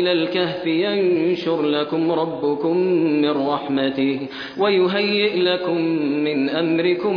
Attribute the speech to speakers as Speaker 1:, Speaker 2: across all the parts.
Speaker 1: إلى الكهف ينشر لكم ربكم من رحمته ويهيئ لكم من أمركم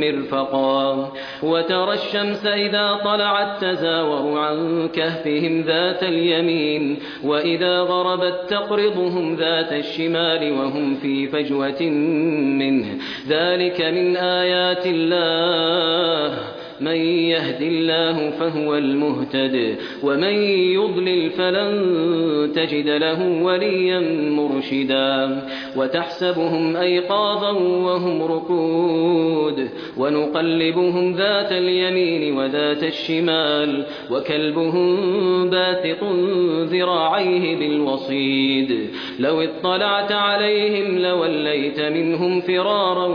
Speaker 1: مرفقا. وترى الشمس إذا طلعت تزاور عن كهفهم ذات اليمين وإذا غربت تقرضهم ذات الشمال وهم في فجوة منه. ذلك من آيات الله. من يهد الله فهو المهتد ومن يضلل فلن تجد له وليا مرشدا. وتحسبهم أيقاظا وهم رقود ونقلبهم ذات اليمين وذات الشمال وكلبهم باثق ذراعيه بالوصيد. لو اطلعت عليهم لوليت منهم فرارا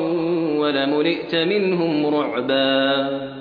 Speaker 1: ولملئت منهم رعبا.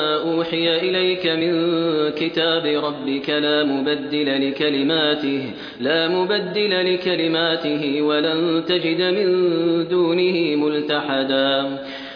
Speaker 1: أوحي إليك من كتاب ربك لا مبدل لكلماته لا مبدل لكلماته ولن تجد من دونه ملتحدا.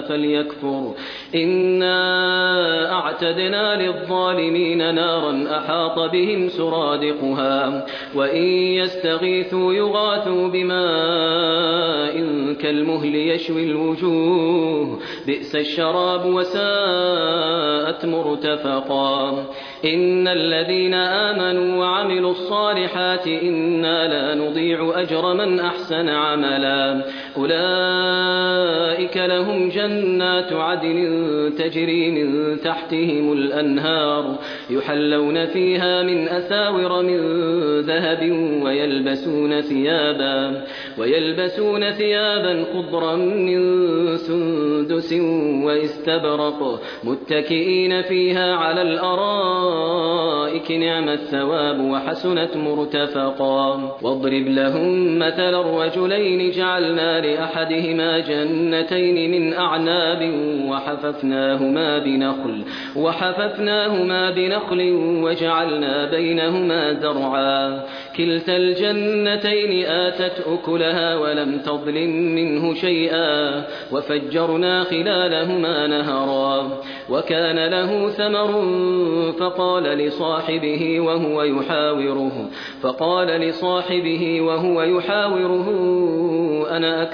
Speaker 1: فليكفر. إنا أعتدنا للظالمين نارا أحاط بهم سرادقها وإن يستغيثوا يغاثوا بماء كالمهل يشوي الوجوه. بئس الشراب وساءت مرتفقا. إن الذين آمنوا وعملوا الصالحات إنا لا نضيع أجر من أحسن عملا. أولئك لهم جنات عدن تجري من تحتهم الأنهار يحلون فيها من أساور من ذهب ويلبسون ثيابا ويلبسون ثيابا خضرا من سندس واستبرق متكئين فيها على الأرائك نعم الثواب وحسنت مرتفقا. واضرب لهم مثل الرجلين جعلنا لأحدهما جنتين من أعناب وحففناهما بنخل وحففناهما بنخل وجعلنا بينهما زرعا. كلتا الجنتين آتت أكلها ولم تظلم منه شيئا وفجرنا خلالهما نهرا. وكان له ثمر فقال لصاحبه وهو يحاوره فقال لصاحبه وهو يحاوره أنا أكثر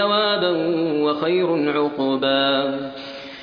Speaker 1: ثوابا وخير عقبا.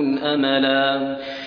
Speaker 1: أملا.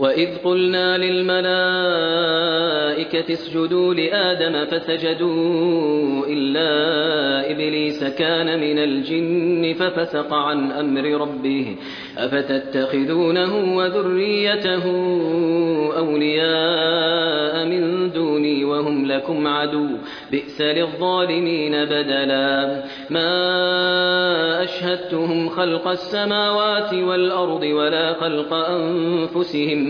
Speaker 1: وإذ قلنا للملائكة اسجدوا لآدم فسجدوا إلا إبليس كان من الجن ففسق عن أمر ربه أفتتخذونه وذريته أولياء من دوني وهم لكم عدو بئس للظالمين بدلا ما أشهدتهم خلق السماوات والأرض ولا خلق أنفسهم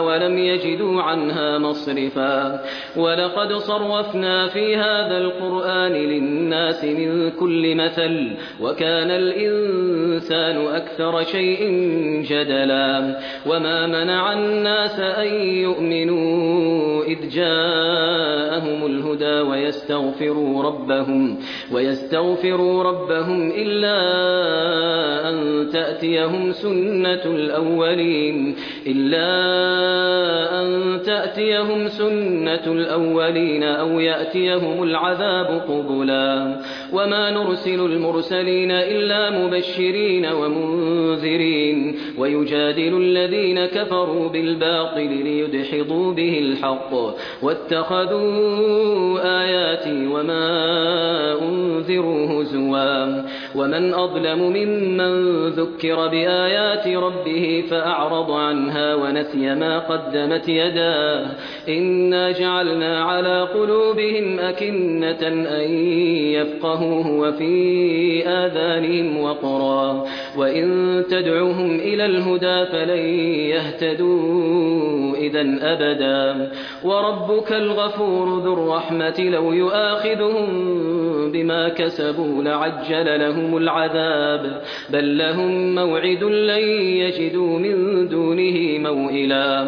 Speaker 1: ولم يجدوا عنها مصرفا. ولقد صرفنا في هذا القرآن للناس من كل مثل وكان الإنسان أكثر شيء جدلا. وما منع الناس أن يؤمنوا إذ جاءهم الهدى ويستغفروا ربهم ويستغفروا ربهم إلا أن تأتيهم سنة الأولين إلا أن تأتيهم سنة الأولين أو يأتيهم العذاب قبلا وما نرسل المرسلين إلا مبشرين ومنذرين ويجادل الذين كفروا بالباطل ليدحضوا به الحق واتخذوا آياتي وما أنذروا هزوا ومن أظلم ممن ذكر بآيات ربه فأعرض عنها ونسي ما قدمت يداه إنا جعلنا على قلوبهم أكنة أن يفقهوه وفي آذانهم وقرا. وإن تدعوهم إلى الهدى فلن يهتدوا إذا أبدا. وربك الغفور ذو الرحمة لو يؤاخذهم بما كسبوا لعجل لهم العذاب. بل لهم موعد لن يجدوا من دونه موئلا.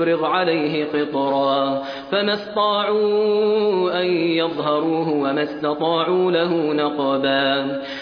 Speaker 1: أفرغ عليه قطرا فما استطاعوا أن يظهروه وما استطاعوا له نقبا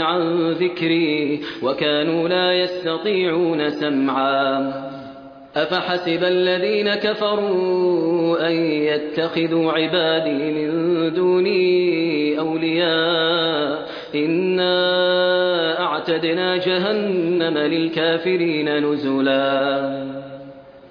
Speaker 1: عن ذكري وكانوا لا يستطيعون سمعا. أفحسب الذين كفروا أن يتخذوا عبادي من دوني أولياء؟ إنا أعتدنا جهنم للكافرين نزلا.